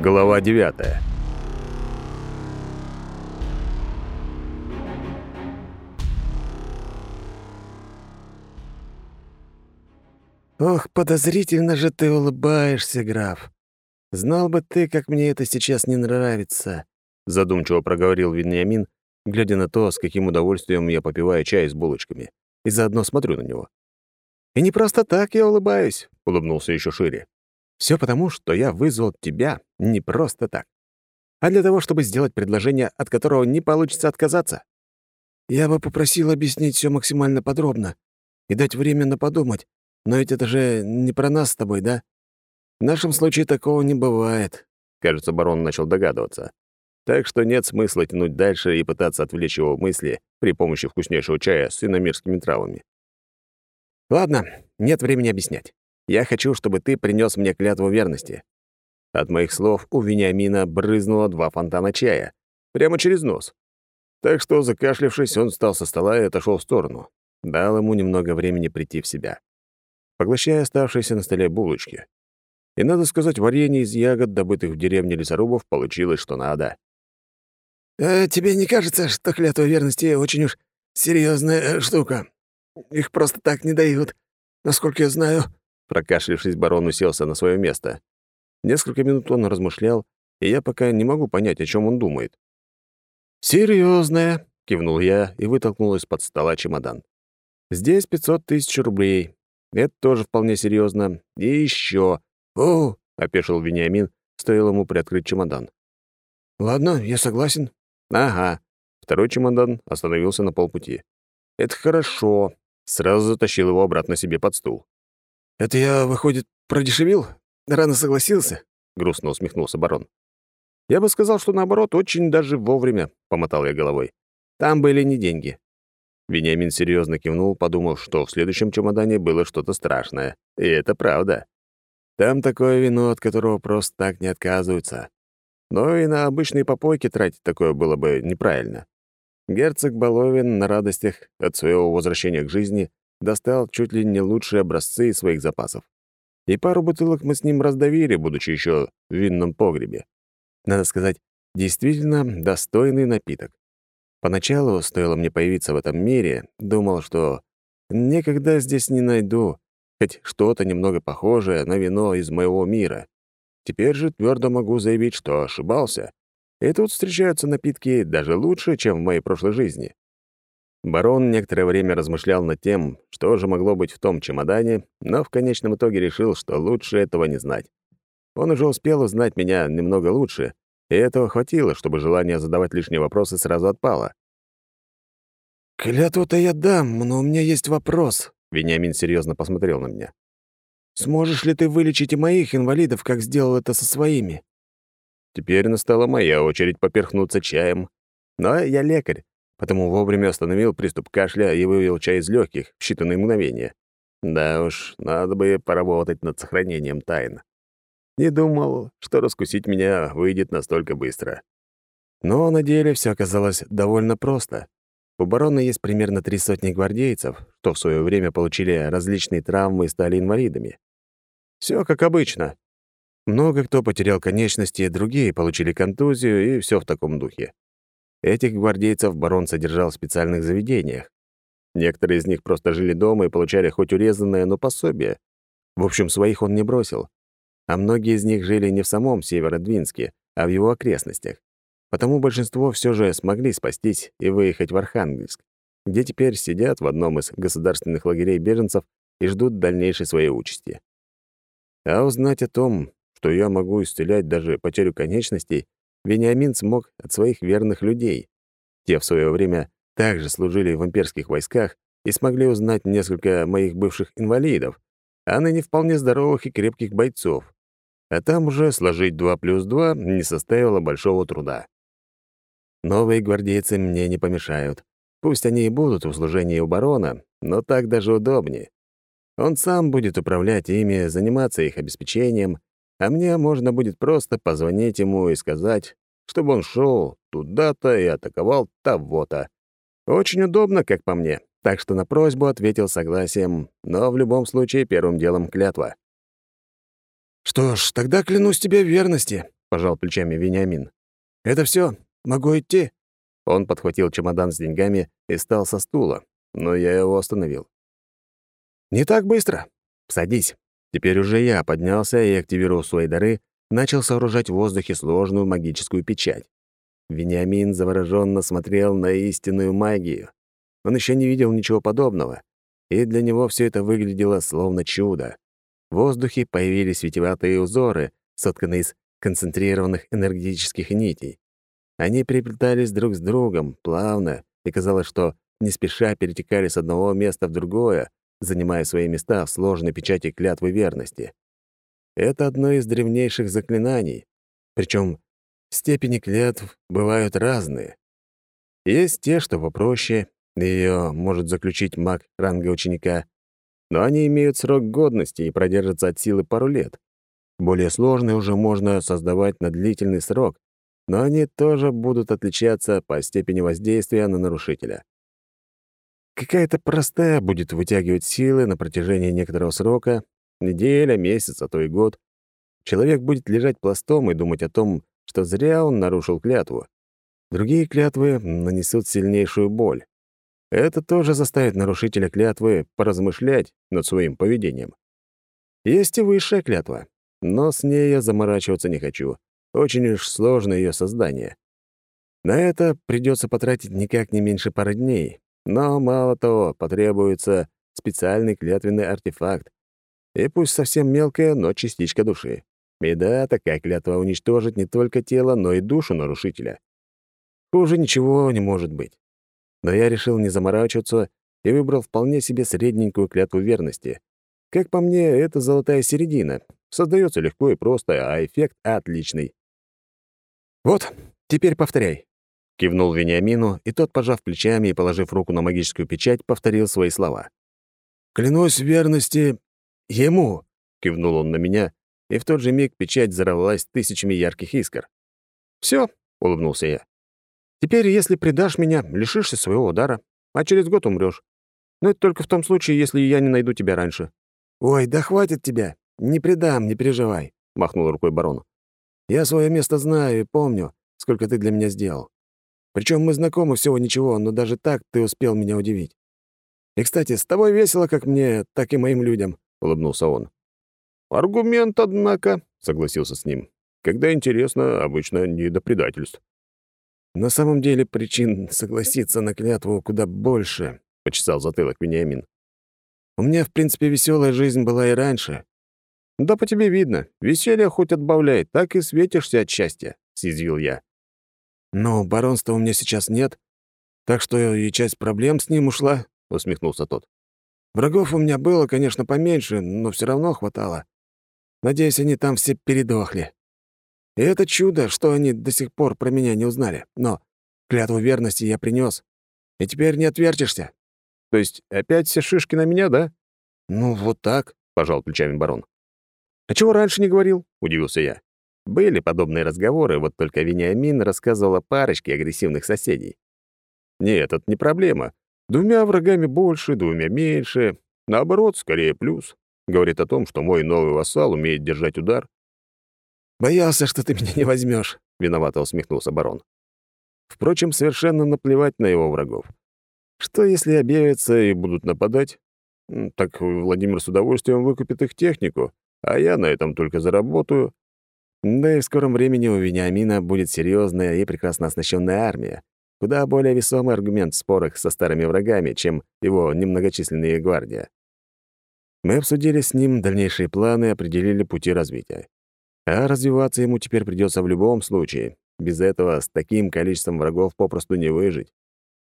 Глава 9. «Ох, подозрительно же ты улыбаешься, граф. Знал бы ты, как мне это сейчас не нравится», — задумчиво проговорил Вениамин, глядя на то, с каким удовольствием я попиваю чай с булочками, и заодно смотрю на него. «И не просто так я улыбаюсь», — улыбнулся еще шире. Все потому, что я вызвал тебя не просто так, а для того, чтобы сделать предложение, от которого не получится отказаться. Я бы попросил объяснить все максимально подробно и дать время на подумать, но ведь это же не про нас с тобой, да? В нашем случае такого не бывает. Кажется, барон начал догадываться. Так что нет смысла тянуть дальше и пытаться отвлечь его мысли при помощи вкуснейшего чая с иномирскими травами. Ладно, нет времени объяснять. Я хочу, чтобы ты принес мне клятву верности». От моих слов у Вениамина брызнуло два фонтана чая. Прямо через нос. Так что, закашлявшись, он встал со стола и отошел в сторону. Дал ему немного времени прийти в себя. Поглощая оставшиеся на столе булочки. И, надо сказать, варенье из ягод, добытых в деревне лесорубов, получилось что надо. «Э, «Тебе не кажется, что клятва верности очень уж серьезная э, штука? Их просто так не дают, насколько я знаю», Прокашлявшись, барон уселся на свое место. Несколько минут он размышлял, и я пока не могу понять, о чем он думает. «Серьёзная», — кивнул я и вытолкнул из-под стола чемодан. «Здесь пятьсот тысяч рублей. Это тоже вполне серьезно. И еще. «О!» — опешил Вениамин, стоило ему приоткрыть чемодан. «Ладно, я согласен». «Ага». Второй чемодан остановился на полпути. «Это хорошо». Сразу затащил его обратно себе под стул. «Это я, выходит, продешевил? Рано согласился?» — грустно усмехнулся барон. «Я бы сказал, что наоборот, очень даже вовремя», — помотал я головой. «Там были не деньги». Вениамин серьезно кивнул, подумав, что в следующем чемодане было что-то страшное. И это правда. Там такое вино, от которого просто так не отказываются. Но и на обычные попойки тратить такое было бы неправильно. Герцог Баловин на радостях от своего возвращения к жизни достал чуть ли не лучшие образцы из своих запасов. И пару бутылок мы с ним раздавили, будучи еще в винном погребе. Надо сказать, действительно достойный напиток. Поначалу, стоило мне появиться в этом мире, думал, что никогда здесь не найду хоть что-то немного похожее на вино из моего мира. Теперь же твердо могу заявить, что ошибался. И тут встречаются напитки даже лучше, чем в моей прошлой жизни. Барон некоторое время размышлял над тем, что же могло быть в том чемодане, но в конечном итоге решил, что лучше этого не знать. Он уже успел узнать меня немного лучше, и этого хватило, чтобы желание задавать лишние вопросы сразу отпало. «Клятву-то я дам, но у меня есть вопрос», — Вениамин серьезно посмотрел на меня. «Сможешь ли ты вылечить и моих инвалидов, как сделал это со своими?» Теперь настала моя очередь поперхнуться чаем. Но я лекарь, потому вовремя остановил приступ кашля и вывел чай из легких в считанные мгновения. Да уж, надо бы поработать над сохранением тайн. Не думал, что раскусить меня выйдет настолько быстро. Но на деле все оказалось довольно просто. У барона есть примерно три сотни гвардейцев, что в свое время получили различные травмы и стали инвалидами. Все как обычно. Много кто потерял конечности, другие получили контузию, и все в таком духе. Этих гвардейцев барон содержал в специальных заведениях. Некоторые из них просто жили дома и получали хоть урезанное, но пособие. В общем, своих он не бросил. А многие из них жили не в самом Северодвинске, а в его окрестностях. Потому большинство все же смогли спастись и выехать в Архангельск, где теперь сидят в одном из государственных лагерей беженцев и ждут дальнейшей своей участи. А узнать о том, что я могу исцелять даже потерю конечностей, Вениамин смог от своих верных людей. Те в свое время также служили в имперских войсках и смогли узнать несколько моих бывших инвалидов, а ныне вполне здоровых и крепких бойцов. А там уже сложить два плюс два не составило большого труда. Новые гвардейцы мне не помешают. Пусть они и будут в служении у барона, но так даже удобнее. Он сам будет управлять ими, заниматься их обеспечением, а мне можно будет просто позвонить ему и сказать, чтобы он шел туда-то и атаковал того-то. Очень удобно, как по мне, так что на просьбу ответил согласием, но в любом случае первым делом клятва. «Что ж, тогда клянусь тебе верности. — пожал плечами Вениамин. «Это все? Могу идти?» Он подхватил чемодан с деньгами и встал со стула, но я его остановил. «Не так быстро. Садись». Теперь уже я поднялся и, активировав свои дары, начал сооружать в воздухе сложную магическую печать. Вениамин завороженно смотрел на истинную магию. Он еще не видел ничего подобного, и для него все это выглядело словно чудо. В воздухе появились витиеватые узоры, сотканные из концентрированных энергетических нитей. Они переплетались друг с другом, плавно, и казалось, что не спеша перетекали с одного места в другое, занимая свои места в сложной печати клятвы верности. Это одно из древнейших заклинаний, причем степени клятв бывают разные. Есть те, что попроще, ее может заключить маг ранга ученика, но они имеют срок годности и продержатся от силы пару лет. Более сложные уже можно создавать на длительный срок, но они тоже будут отличаться по степени воздействия на нарушителя. Какая-то простая будет вытягивать силы на протяжении некоторого срока, неделя, месяц, а то и год. Человек будет лежать пластом и думать о том, что зря он нарушил клятву. Другие клятвы нанесут сильнейшую боль. Это тоже заставит нарушителя клятвы поразмышлять над своим поведением. Есть и высшая клятва, но с ней я заморачиваться не хочу. Очень уж сложно ее создание. На это придется потратить никак не меньше пары дней, но мало того, потребуется специальный клятвенный артефакт. И пусть совсем мелкая, но частичка души. И да, такая клятва уничтожит не только тело, но и душу нарушителя. Хуже ничего не может быть. Но я решил не заморачиваться и выбрал вполне себе средненькую клятву верности. Как по мне, это золотая середина. Создается легко и просто, а эффект отличный. «Вот, теперь повторяй», — кивнул Вениамину, и тот, пожав плечами и положив руку на магическую печать, повторил свои слова. «Клянусь верности ему», — кивнул он на меня, и в тот же миг печать взорвалась тысячами ярких искр. «Всё», — улыбнулся я. «Теперь, если предашь меня, лишишься своего удара, а через год умрёшь. Но это только в том случае, если я не найду тебя раньше». «Ой, да хватит тебя. Не предам, не переживай», — махнул рукой барон. «Я своё место знаю и помню, сколько ты для меня сделал. Причём мы знакомы всего ничего, но даже так ты успел меня удивить. И, кстати, с тобой весело как мне, так и моим людям», — улыбнулся он. «Аргумент, однако», — согласился с ним. «Когда интересно, обычно не до предательств». «На самом деле причин согласиться на клятву куда больше», — почесал затылок Вениамин. «У меня, в принципе, веселая жизнь была и раньше». «Да по тебе видно. Веселье хоть отбавляй, так и светишься от счастья», — съязвил я. «Но баронства у меня сейчас нет, так что и часть проблем с ним ушла», — усмехнулся тот. «Врагов у меня было, конечно, поменьше, но все равно хватало. Надеюсь, они там все передохли. И это чудо, что они до сих пор про меня не узнали. Но клятву верности я принес, и теперь не отвертишься. То есть опять все шишки на меня, да? Ну, вот так, — пожал плечами барон. А чего раньше не говорил? — удивился я. Были подобные разговоры, вот только Вениамин рассказывал о парочке агрессивных соседей. Нет, это не проблема. Двумя врагами больше, двумя меньше. Наоборот, скорее плюс. Говорит о том, что мой новый вассал умеет держать удар. «Боялся, что ты меня не возьмешь, виновато усмехнулся барон. Впрочем, совершенно наплевать на его врагов. Что, если объявятся и будут нападать? Так Владимир с удовольствием выкупит их технику, а я на этом только заработаю. Да и в скором времени у Вениамина будет серьезная и прекрасно оснащенная армия. Куда более весомый аргумент в спорах со старыми врагами, чем его немногочисленные гвардия. Мы обсудили с ним дальнейшие планы и определили пути развития. А развиваться ему теперь придется в любом случае. Без этого с таким количеством врагов попросту не выжить.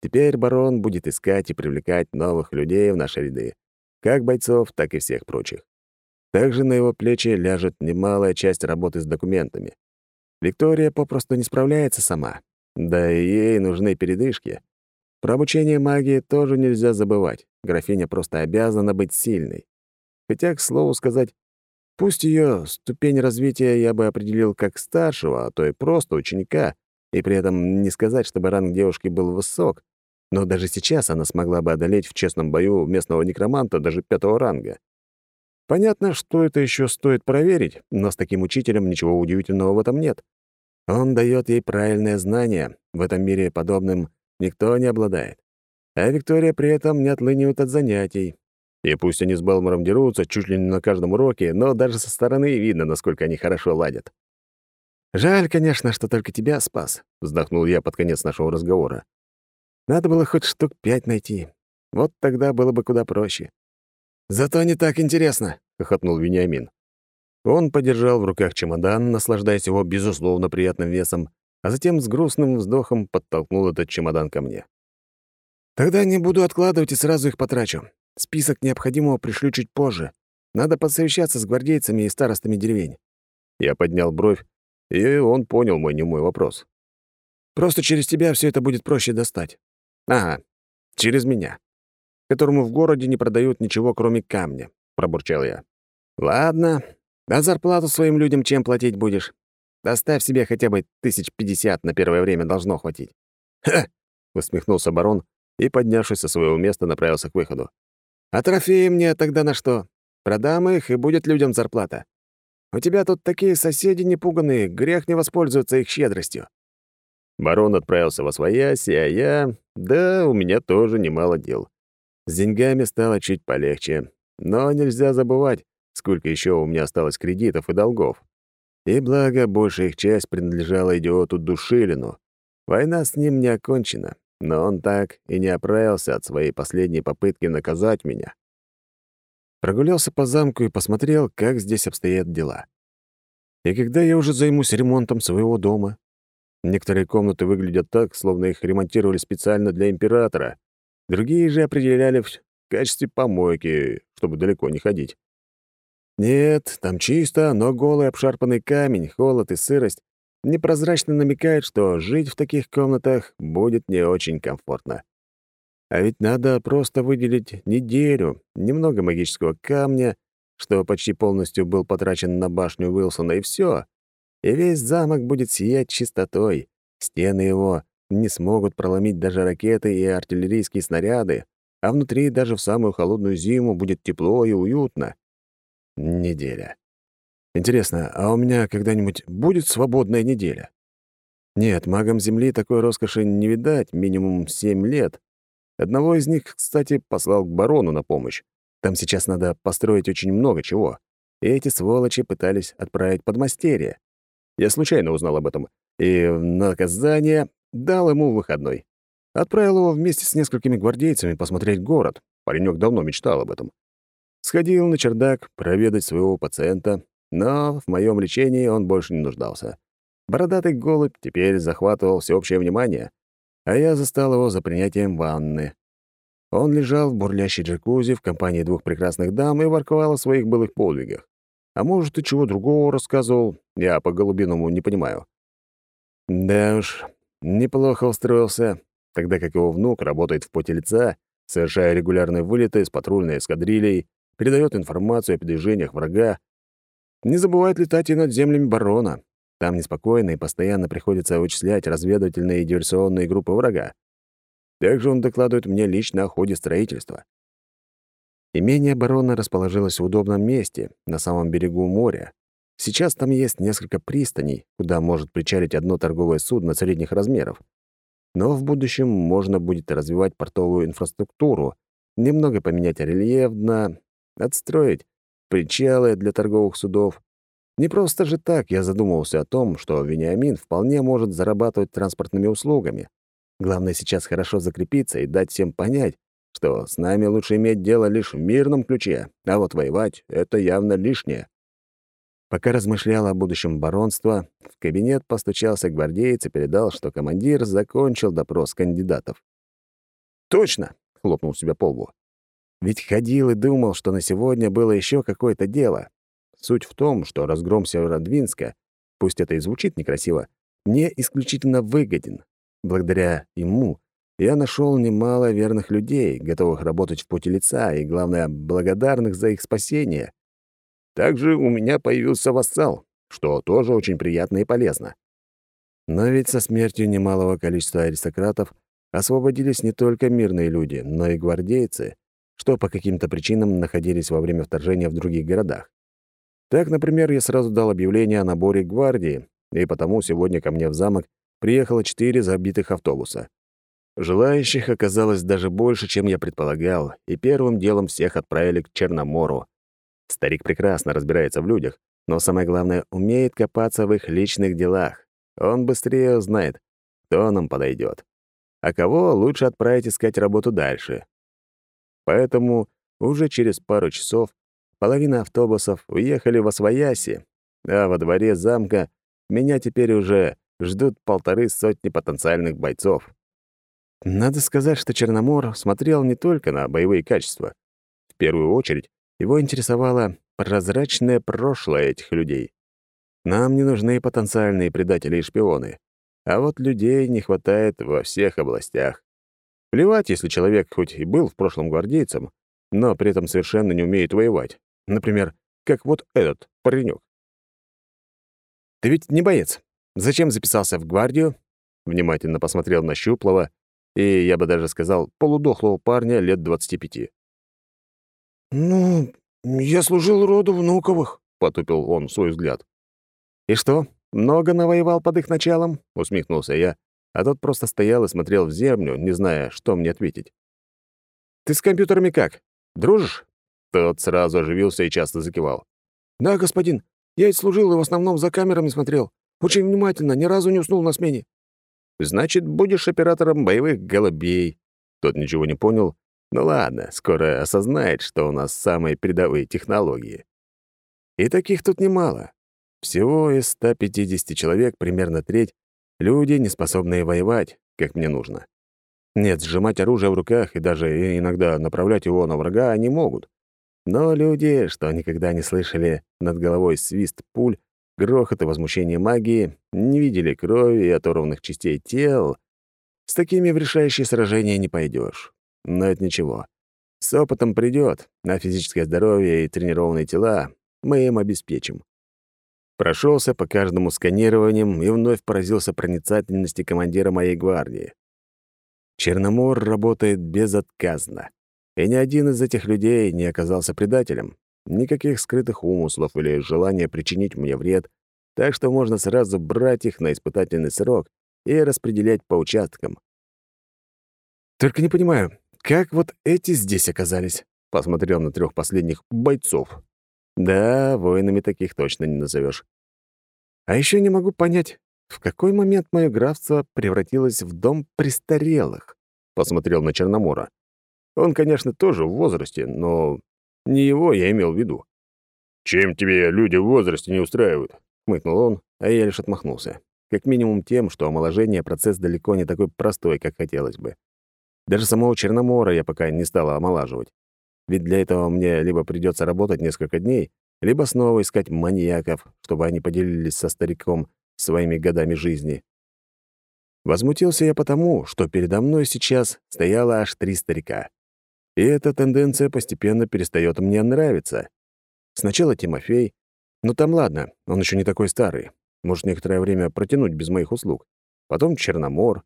Теперь барон будет искать и привлекать новых людей в наши ряды, как бойцов, так и всех прочих. Также на его плечи ляжет немалая часть работы с документами. Виктория попросту не справляется сама. Да и ей нужны передышки. Про обучение магии тоже нельзя забывать. Графиня просто обязана быть сильной. Хотя, к слову сказать, пусть ее ступень развития я бы определил как старшего, а то и просто ученика, и при этом не сказать, чтобы ранг девушки был высок, но даже сейчас она смогла бы одолеть в честном бою местного некроманта даже пятого ранга. Понятно, что это еще стоит проверить, но с таким учителем ничего удивительного в этом нет. Он дает ей правильное знание. В этом мире подобным никто не обладает. А Виктория при этом не отлынивает от занятий. И пусть они с Белмором дерутся чуть ли не на каждом уроке, но даже со стороны видно, насколько они хорошо ладят. «Жаль, конечно, что только тебя спас», — вздохнул я под конец нашего разговора. «Надо было хоть штук пять найти. Вот тогда было бы куда проще». «Зато не так интересно», — хохотнул Вениамин. Он подержал в руках чемодан, наслаждаясь его безусловно приятным весом, а затем с грустным вздохом подтолкнул этот чемодан ко мне. «Тогда не буду откладывать и сразу их потрачу. Список необходимого пришлю чуть позже. Надо посовещаться с гвардейцами и старостами деревень». Я поднял бровь, и он понял мой немой вопрос. «Просто через тебя все это будет проще достать». «Ага, через меня, которому в городе не продают ничего, кроме камня», — пробурчал я. «Ладно, а зарплату своим людям чем платить будешь? Доставь себе хотя бы тысяч пятьдесят на первое время должно хватить». «Ха!» — усмехнулся барон и, поднявшись со своего места, направился к выходу. «А трофеи мне тогда на что? Продам их, и будет людям зарплата. У тебя тут такие соседи непуганные, грех не воспользоваться их щедростью». Барон отправился во своясь, а я... Да, у меня тоже немало дел. С деньгами стало чуть полегче. Но нельзя забывать, сколько еще у меня осталось кредитов и долгов. И благо, большая их часть принадлежала идиоту Душилину. Война с ним не окончена, но он так и не оправился от своей последней попытки наказать меня. Прогулялся по замку и посмотрел, как здесь обстоят дела. И когда я уже займусь ремонтом своего дома? Некоторые комнаты выглядят так, словно их ремонтировали специально для императора. Другие же определяли в качестве помойки, чтобы далеко не ходить. Нет, там чисто, но голый обшарпанный камень, холод и сырость непрозрачно намекают, что жить в таких комнатах будет не очень комфортно. А ведь надо просто выделить неделю, немного магического камня, что почти полностью был потрачен на башню Уилсона, и все. И весь замок будет сиять чистотой. Стены его не смогут проломить даже ракеты и артиллерийские снаряды, а внутри даже в самую холодную зиму будет тепло и уютно. Неделя. Интересно, а у меня когда-нибудь будет свободная неделя? Нет, магам Земли такой роскоши не видать минимум семь лет, Одного из них, кстати, послал к барону на помощь. Там сейчас надо построить очень много чего. И эти сволочи пытались отправить подмастерье. Я случайно узнал об этом, и в наказание дал ему выходной. Отправил его вместе с несколькими гвардейцами посмотреть город. Паренек давно мечтал об этом. Сходил на чердак проведать своего пациента, но в моем лечении он больше не нуждался. Бородатый голубь теперь захватывал всеобщее внимание, а я застал его за принятием ванны. Он лежал в бурлящей джакузи в компании двух прекрасных дам и ворковал о своих былых подвигах. А может, и чего другого рассказывал, я по-голубиному не понимаю. Да уж, неплохо устроился, тогда как его внук работает в поте лица, совершая регулярные вылеты с патрульной эскадрильей, передает информацию о движениях врага, не забывает летать и над землями барона. Там неспокойно и постоянно приходится вычислять разведывательные и диверсионные группы врага. Также он докладывает мне лично о ходе строительства. Имение барона расположилось в удобном месте, на самом берегу моря. Сейчас там есть несколько пристаней, куда может причалить одно торговое судно средних размеров. Но в будущем можно будет развивать портовую инфраструктуру, немного поменять рельеф дна, отстроить причалы для торговых судов, не просто же так я задумывался о том, что Вениамин вполне может зарабатывать транспортными услугами. Главное сейчас хорошо закрепиться и дать всем понять, что с нами лучше иметь дело лишь в мирном ключе, а вот воевать — это явно лишнее. Пока размышлял о будущем баронства, в кабинет постучался гвардеец и передал, что командир закончил допрос кандидатов. «Точно!» — хлопнул себя по лбу. «Ведь ходил и думал, что на сегодня было еще какое-то дело, Суть в том, что разгром Северодвинска, пусть это и звучит некрасиво, мне исключительно выгоден. Благодаря ему я нашел немало верных людей, готовых работать в пути лица и, главное, благодарных за их спасение. Также у меня появился вассал, что тоже очень приятно и полезно. Но ведь со смертью немалого количества аристократов освободились не только мирные люди, но и гвардейцы, что по каким-то причинам находились во время вторжения в других городах. Так, например, я сразу дал объявление о наборе гвардии, и потому сегодня ко мне в замок приехало четыре забитых автобуса. Желающих оказалось даже больше, чем я предполагал, и первым делом всех отправили к Черномору. Старик прекрасно разбирается в людях, но самое главное, умеет копаться в их личных делах. Он быстрее узнает, кто нам подойдет, а кого лучше отправить искать работу дальше. Поэтому уже через пару часов половина автобусов уехали во Свояси, а во дворе замка меня теперь уже ждут полторы сотни потенциальных бойцов. Надо сказать, что Черномор смотрел не только на боевые качества. В первую очередь его интересовало прозрачное прошлое этих людей. Нам не нужны потенциальные предатели и шпионы. А вот людей не хватает во всех областях. Плевать, если человек хоть и был в прошлом гвардейцем, но при этом совершенно не умеет воевать. Например, как вот этот паренек. «Ты ведь не боец. Зачем записался в гвардию?» Внимательно посмотрел на Щуплова, и, я бы даже сказал, полудохлого парня лет 25. «Ну, я служил роду Внуковых», — потупил он свой взгляд. «И что, много навоевал под их началом?» — усмехнулся я, а тот просто стоял и смотрел в землю, не зная, что мне ответить. «Ты с компьютерами как? Дружишь?» Тот сразу оживился и часто закивал. «Да, господин. Я ведь служил и в основном за камерами смотрел. Очень внимательно, ни разу не уснул на смене. Значит, будешь оператором боевых голубей. Тот ничего не понял. Ну ладно, скоро осознает, что у нас самые передовые технологии. И таких тут немало. Всего из 150 человек примерно треть — люди, не способные воевать, как мне нужно. Нет, сжимать оружие в руках и даже иногда направлять его на врага они могут. Но люди, что никогда не слышали над головой свист пуль, грохот и возмущение магии, не видели крови и оторванных частей тел. С такими в решающие сражения не пойдешь. Но это ничего. С опытом придет, а физическое здоровье и тренированные тела мы им обеспечим. Прошелся по каждому сканированием и вновь поразился проницательности командира моей гвардии. Черномор работает безотказно. И ни один из этих людей не оказался предателем. Никаких скрытых умыслов или желания причинить мне вред, так что можно сразу брать их на испытательный срок и распределять по участкам. «Только не понимаю, как вот эти здесь оказались?» — посмотрел на трех последних бойцов. «Да, воинами таких точно не назовешь. А еще не могу понять, в какой момент мое графство превратилось в дом престарелых?» — посмотрел на Черномора. Он, конечно, тоже в возрасте, но не его я имел в виду. «Чем тебе люди в возрасте не устраивают?» — хмыкнул он, а я лишь отмахнулся. Как минимум тем, что омоложение — процесс далеко не такой простой, как хотелось бы. Даже самого Черномора я пока не стала омолаживать. Ведь для этого мне либо придется работать несколько дней, либо снова искать маньяков, чтобы они поделились со стариком своими годами жизни. Возмутился я потому, что передо мной сейчас стояло аж три старика. И эта тенденция постепенно перестает мне нравиться. Сначала Тимофей. Ну там ладно, он еще не такой старый. Может, некоторое время протянуть без моих услуг. Потом Черномор.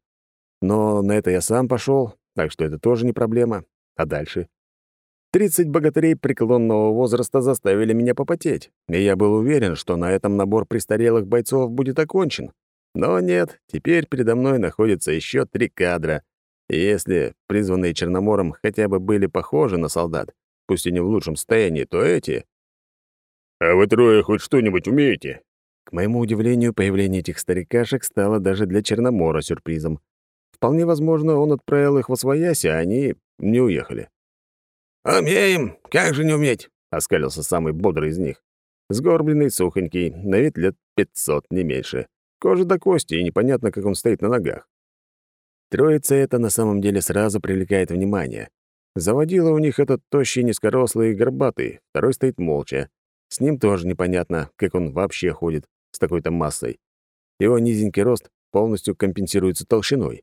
Но на это я сам пошел, так что это тоже не проблема. А дальше? Тридцать богатырей преклонного возраста заставили меня попотеть, и я был уверен, что на этом набор престарелых бойцов будет окончен. Но нет, теперь передо мной находится еще три кадра, и если призванные Черномором хотя бы были похожи на солдат, пусть и не в лучшем состоянии, то эти... «А вы трое хоть что-нибудь умеете?» К моему удивлению, появление этих старикашек стало даже для Черномора сюрпризом. Вполне возможно, он отправил их в Освояси, а они не уехали. «Умеем! Как же не уметь?» — оскалился самый бодрый из них. Сгорбленный, сухонький, на вид лет пятьсот, не меньше. Кожа до кости, и непонятно, как он стоит на ногах. Троица это на самом деле сразу привлекает внимание. Заводила у них этот тощий, низкорослый и горбатый, второй стоит молча. С ним тоже непонятно, как он вообще ходит с такой-то массой. Его низенький рост полностью компенсируется толщиной.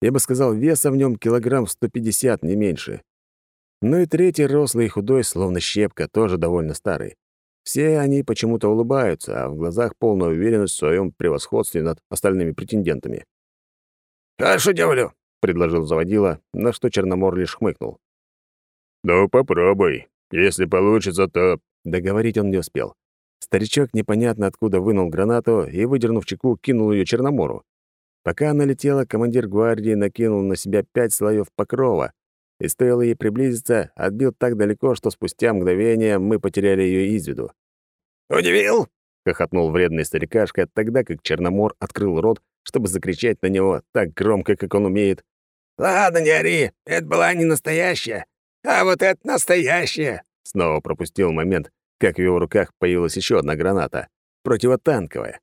Я бы сказал, веса в нем килограмм 150, не меньше. Ну и третий, рослый и худой, словно щепка, тоже довольно старый. Все они почему-то улыбаются, а в глазах полная уверенность в своем превосходстве над остальными претендентами. «Кашу делаю», — предложил заводила, на что Черномор лишь хмыкнул. «Ну, попробуй. Если получится, то...» Договорить он не успел. Старичок непонятно откуда вынул гранату и, выдернув чеку, кинул ее Черномору. Пока она летела, командир гвардии накинул на себя пять слоев покрова, и стоило ей приблизиться, отбил так далеко, что спустя мгновение мы потеряли ее из виду. «Удивил?» — хохотнул вредный старикашка, тогда как Черномор открыл рот, чтобы закричать на него так громко, как он умеет. «Ладно, не ори, это была не настоящая, а вот это настоящая!» Снова пропустил момент, как в его руках появилась еще одна граната, противотанковая.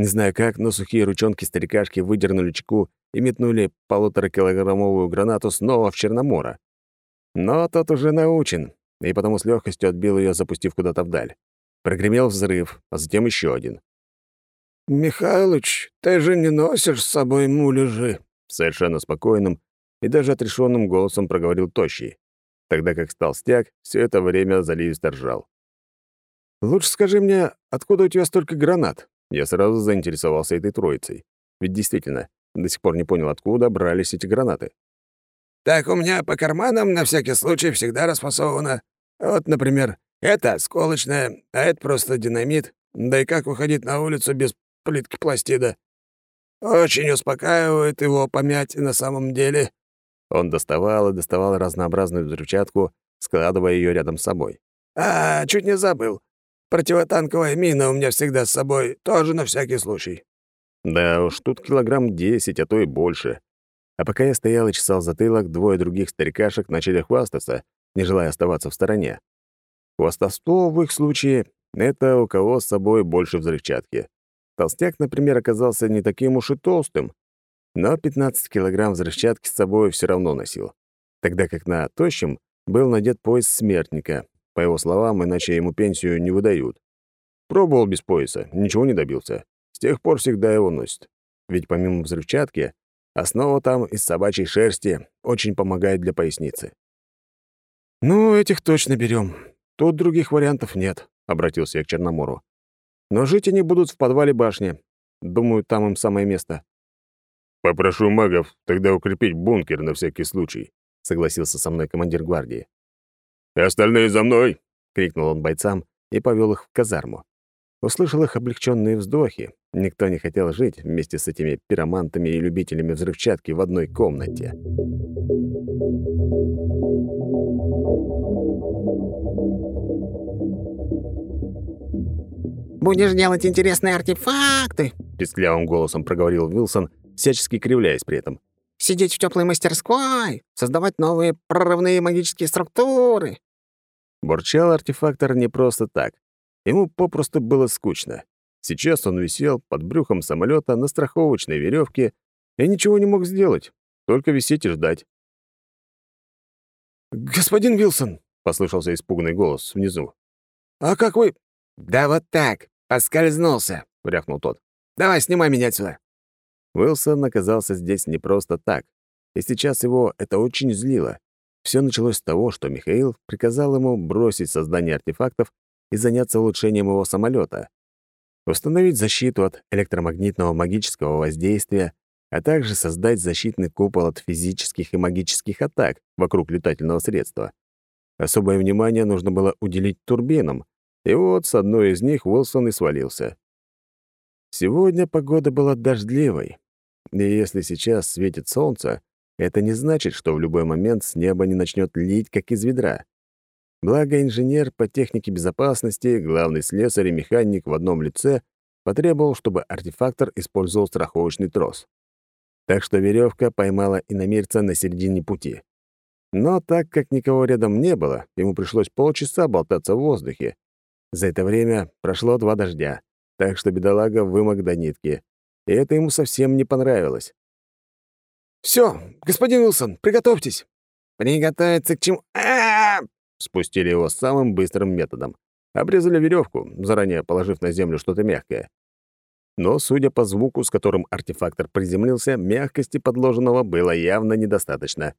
Не знаю как, но сухие ручонки старикашки выдернули чеку и метнули полуторакилограммовую гранату снова в Черномора. Но тот уже научен, и потому с легкостью отбил ее, запустив куда-то вдаль. Прогремел взрыв, а затем еще один. «Михалыч, ты же не носишь с собой муляжи?» Совершенно спокойным и даже отрешенным голосом проговорил Тощий, тогда как Столстяк все это время заливисто ржал. «Лучше скажи мне, откуда у тебя столько гранат?» Я сразу заинтересовался этой троицей. Ведь действительно, до сих пор не понял, откуда брались эти гранаты. «Так у меня по карманам на всякий случай всегда распасовано. Вот, например, это осколочная, а это просто динамит. Да и как выходить на улицу без плитки пластида? Очень успокаивает его помять на самом деле». Он доставал и доставал разнообразную взрывчатку, складывая ее рядом с собой. «А, чуть не забыл. Противотанковая мина у меня всегда с собой, тоже на всякий случай». Да уж, тут килограмм десять, а то и больше. А пока я стоял и чесал затылок, двое других старикашек начали хвастаться, не желая оставаться в стороне. Хвастовство в их случае — это у кого с собой больше взрывчатки. Толстяк, например, оказался не таким уж и толстым, но 15 килограмм взрывчатки с собой все равно носил, тогда как на тощем был надет пояс смертника, по его словам, иначе ему пенсию не выдают. Пробовал без пояса, ничего не добился. С тех пор всегда его носит. Ведь помимо взрывчатки, основа там из собачьей шерсти очень помогает для поясницы. «Ну, этих точно берем. Тут других вариантов нет», — обратился я к Черномору. «Но жить они будут в подвале башни. Думаю, там им самое место». «Попрошу магов тогда укрепить бункер на всякий случай», — согласился со мной командир гвардии. «Остальные за мной!» — крикнул он бойцам и повел их в казарму. Услышал их облегченные вздохи. Никто не хотел жить вместе с этими пиромантами и любителями взрывчатки в одной комнате. «Будешь делать интересные артефакты!» — писклявым голосом проговорил Вилсон, всячески кривляясь при этом сидеть в теплой мастерской, создавать новые прорывные магические структуры. Бурчал артефактор не просто так. Ему попросту было скучно. Сейчас он висел под брюхом самолета на страховочной веревке и ничего не мог сделать, только висеть и ждать. «Господин Вилсон!» — послышался испуганный голос внизу. «А как вы...» «Да вот так, поскользнулся», — рявкнул тот. «Давай, снимай меня отсюда». Уилсон оказался здесь не просто так, и сейчас его это очень злило. Все началось с того, что Михаил приказал ему бросить создание артефактов и заняться улучшением его самолета, установить защиту от электромагнитного магического воздействия, а также создать защитный купол от физических и магических атак вокруг летательного средства. Особое внимание нужно было уделить турбинам, и вот с одной из них Уилсон и свалился. Сегодня погода была дождливой, и если сейчас светит солнце, это не значит, что в любой момент с неба не начнет лить, как из ведра. Благо, инженер по технике безопасности, главный слесарь и механик в одном лице потребовал, чтобы артефактор использовал страховочный трос. Так что веревка поймала иномирца на середине пути. Но так как никого рядом не было, ему пришлось полчаса болтаться в воздухе. За это время прошло два дождя так что бедолага вымок до нитки. И это ему совсем не понравилось. Все, господин Уилсон, приготовьтесь!» «Приготовиться к чему?» а Спустили его самым быстрым методом. Обрезали веревку, заранее положив на землю что-то мягкое. Но, судя по звуку, с которым артефактор приземлился, мягкости подложенного было явно недостаточно.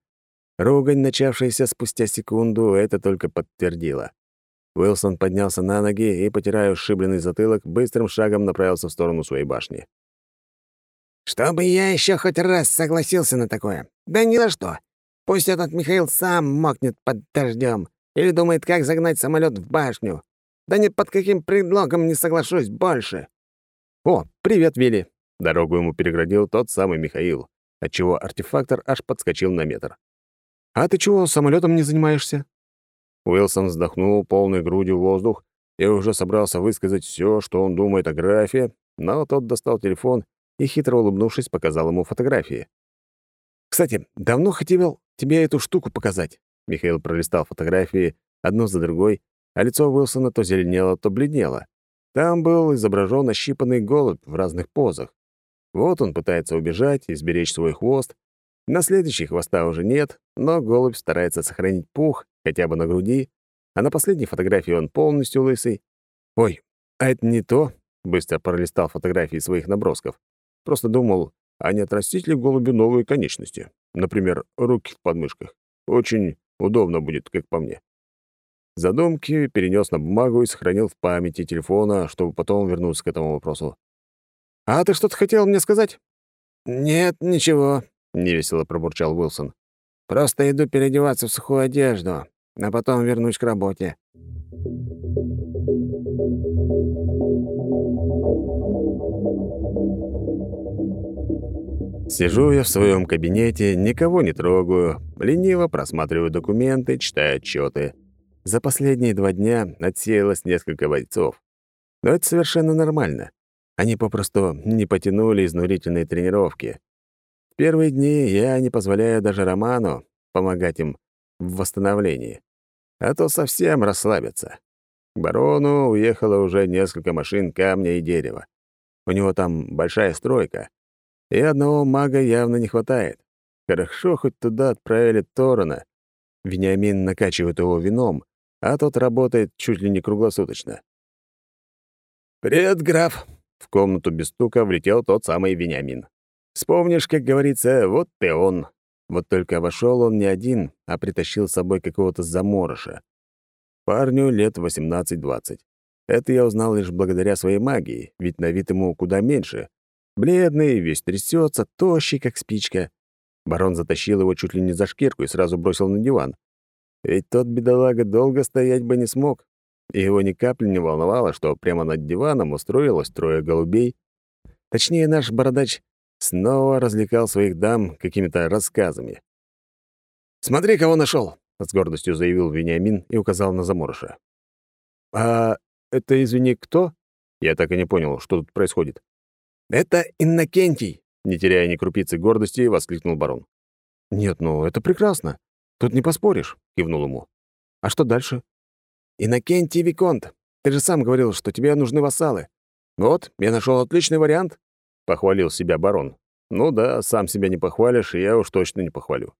Ругань, начавшаяся спустя секунду, это только подтвердила. Уилсон поднялся на ноги и, потирая ушибленный затылок, быстрым шагом направился в сторону своей башни. «Чтобы я еще хоть раз согласился на такое. Да ни за что. Пусть этот Михаил сам мокнет под дождем или думает, как загнать самолет в башню. Да ни под каким предлогом не соглашусь больше. «О, привет, Вилли!» Дорогу ему переградил тот самый Михаил, отчего артефактор аж подскочил на метр. «А ты чего самолетом не занимаешься?» Уилсон вздохнул полной грудью воздух и уже собрался высказать все, что он думает о графе, но тот достал телефон и, хитро улыбнувшись, показал ему фотографии. «Кстати, давно хотел тебе эту штуку показать». Михаил пролистал фотографии одну за другой, а лицо Уилсона то зеленело, то бледнело. Там был изображен ощипанный голубь в разных позах. Вот он пытается убежать и сберечь свой хвост. На следующей хвоста уже нет, но голубь старается сохранить пух хотя бы на груди, а на последней фотографии он полностью лысый. «Ой, а это не то?» — быстро пролистал фотографии своих набросков. Просто думал, а не отрастить ли голубю новые конечности? Например, руки в подмышках. Очень удобно будет, как по мне. Задумки перенес на бумагу и сохранил в памяти телефона, чтобы потом вернуться к этому вопросу. «А ты что-то хотел мне сказать?» «Нет, ничего», — невесело пробурчал Уилсон. «Просто иду переодеваться в сухую одежду, а потом вернусь к работе». Сижу я в своем кабинете, никого не трогаю, лениво просматриваю документы, читаю отчеты. За последние два дня отсеялось несколько бойцов. Но это совершенно нормально. Они попросту не потянули изнурительные тренировки. В первые дни я не позволяю даже Роману помогать им в восстановлении. А то совсем расслабятся. К барону уехало уже несколько машин камня и дерева. У него там большая стройка. И одного мага явно не хватает. Хорошо, хоть туда отправили Торона. Вениамин накачивает его вином, а тот работает чуть ли не круглосуточно. «Привет, граф!» В комнату без стука влетел тот самый Вениамин. Вспомнишь, как говорится, вот ты он. Вот только вошел он не один, а притащил с собой какого-то заморыша. Парню лет 18-20. Это я узнал лишь благодаря своей магии, ведь на вид ему куда меньше. Бледный, весь трясется, тощий, как спичка. Барон затащил его чуть ли не за шкирку и сразу бросил на диван. Ведь тот бедолага долго стоять бы не смог, и его ни капли не волновало, что прямо над диваном устроилось трое голубей. Точнее, наш бородач снова развлекал своих дам какими-то рассказами. «Смотри, кого нашел! с гордостью заявил Вениамин и указал на заморыша. «А это, извини, кто?» Я так и не понял, что тут происходит. «Это Иннокентий!» — не теряя ни крупицы гордости, воскликнул барон. «Нет, ну это прекрасно. Тут не поспоришь», — кивнул ему. «А что дальше?» «Иннокентий Виконт, ты же сам говорил, что тебе нужны вассалы. Вот, я нашел отличный вариант», — похвалил себя барон. «Ну да, сам себя не похвалишь, и я уж точно не похвалю».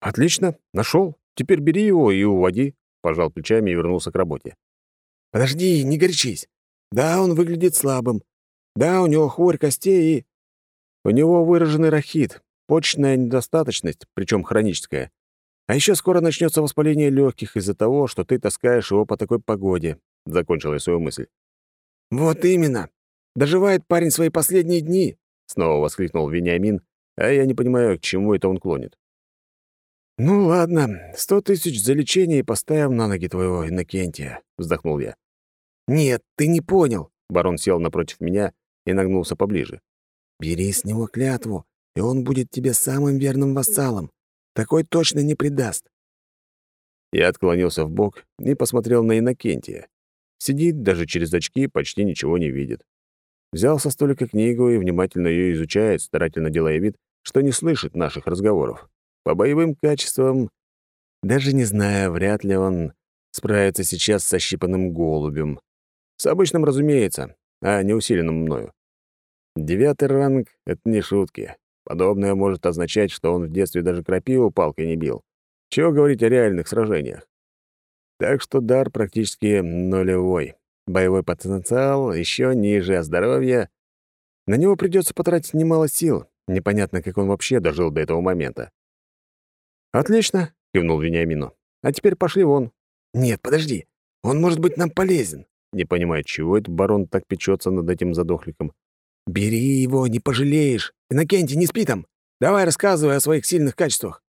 «Отлично, нашел. Теперь бери его и уводи», — пожал плечами и вернулся к работе. «Подожди, не горячись. Да, он выглядит слабым. Да, у него хворь костей и...» «У него выраженный рахит, почечная недостаточность, причем хроническая. А еще скоро начнется воспаление легких из-за того, что ты таскаешь его по такой погоде», — закончил я свою мысль. «Вот именно. Доживает парень свои последние дни», — снова воскликнул Вениамин, а я не понимаю, к чему это он клонит. «Ну ладно, сто тысяч за лечение и поставим на ноги твоего Иннокентия», — вздохнул я. «Нет, ты не понял», — барон сел напротив меня и нагнулся поближе. «Бери с него клятву, и он будет тебе самым верным вассалом. Такой точно не предаст. Я отклонился в бок и посмотрел на Иннокентия. Сидит, даже через очки почти ничего не видит. Взял со столика книгу и внимательно ее изучает, старательно делая вид, что не слышит наших разговоров. По боевым качествам, даже не зная, вряд ли он справится сейчас со щипанным голубем. С обычным, разумеется, а не усиленным мною. Девятый ранг — это не шутки. Подобное может означать, что он в детстве даже крапиву палкой не бил. Чего говорить о реальных сражениях? Так что дар практически нулевой. Боевой потенциал еще ниже, а здоровье... На него придется потратить немало сил. Непонятно, как он вообще дожил до этого момента. «Отлично», — кивнул Вениамину. «А теперь пошли вон». «Нет, подожди. Он может быть нам полезен». Не понимает, чего этот барон так печется над этим задохликом. «Бери его, не пожалеешь. Иннокентий, не спи там. Давай рассказывай о своих сильных качествах».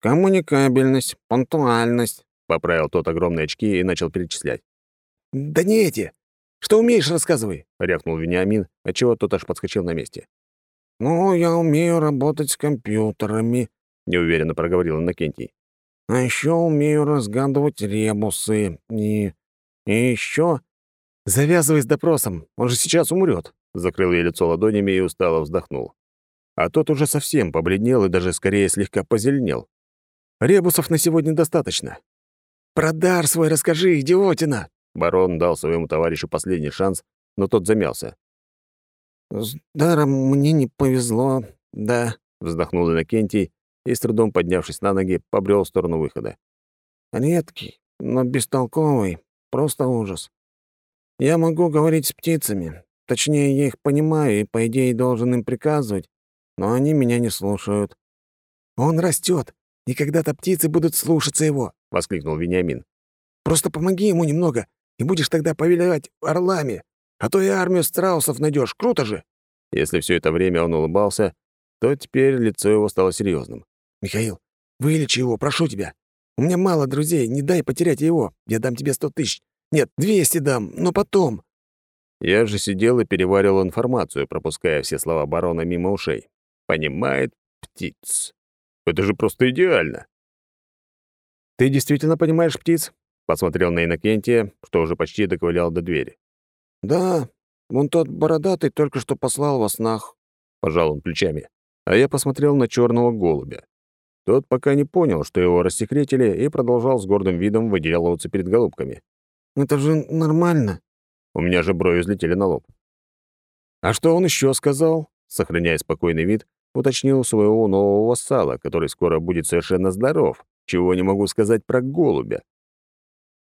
«Коммуникабельность, пунктуальность», — поправил тот огромные очки и начал перечислять. «Да не эти! Что умеешь, рассказывай!» — рявкнул Вениамин, отчего тот аж подскочил на месте. «Ну, я умею работать с компьютерами», — неуверенно проговорил Иннокентий. «А еще умею разгадывать ребусы. И... и еще...» «Завязывай с допросом, он же сейчас умрет», — закрыл я лицо ладонями и устало вздохнул. А тот уже совсем побледнел и даже скорее слегка позеленел. «Ребусов на сегодня достаточно». «Про дар свой расскажи, идиотина!» Барон дал своему товарищу последний шанс, но тот замялся. «С даром мне не повезло, да», — вздохнул Иннокентий и, с трудом поднявшись на ноги, побрел в сторону выхода. «Редкий, но бестолковый, просто ужас. Я могу говорить с птицами, точнее, я их понимаю и, по идее, должен им приказывать, но они меня не слушают». «Он растет, и когда-то птицы будут слушаться его», — воскликнул Вениамин. «Просто помоги ему немного, и будешь тогда повелевать орлами, а то и армию страусов найдешь. Круто же!» Если все это время он улыбался, то теперь лицо его стало серьезным. «Михаил, вылечи его, прошу тебя. У меня мало друзей, не дай потерять его. Я дам тебе сто тысяч. Нет, двести дам, но потом». Я же сидел и переваривал информацию, пропуская все слова барона мимо ушей. «Понимает птиц». Это же просто идеально. «Ты действительно понимаешь птиц?» Посмотрел на Иннокентия, что уже почти доковылял до двери. «Да, вон тот бородатый только что послал во снах», — пожал он плечами. А я посмотрел на черного голубя. Тот пока не понял, что его рассекретили, и продолжал с гордым видом выделываться перед голубками. «Это же нормально». У меня же брови взлетели на лоб. «А что он еще сказал?» Сохраняя спокойный вид, уточнил своего нового вассала, который скоро будет совершенно здоров, чего не могу сказать про голубя.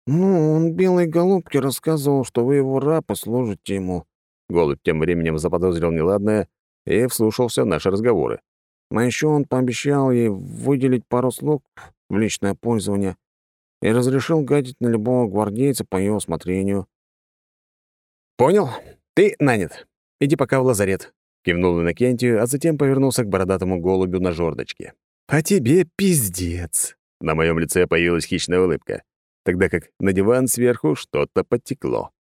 «Ну, он белой голубке рассказывал, что вы его раб и служите ему». Голубь тем временем заподозрил неладное и вслушался в наши разговоры. А еще он пообещал ей выделить пару слуг в личное пользование и разрешил гадить на любого гвардейца по ее усмотрению. «Понял. Ты нанят. Иди пока в лазарет», — кивнул Иннокентию, а затем повернулся к бородатому голубю на жердочке. «А тебе пиздец». На моем лице появилась хищная улыбка тогда как на диван сверху что-то подтекло.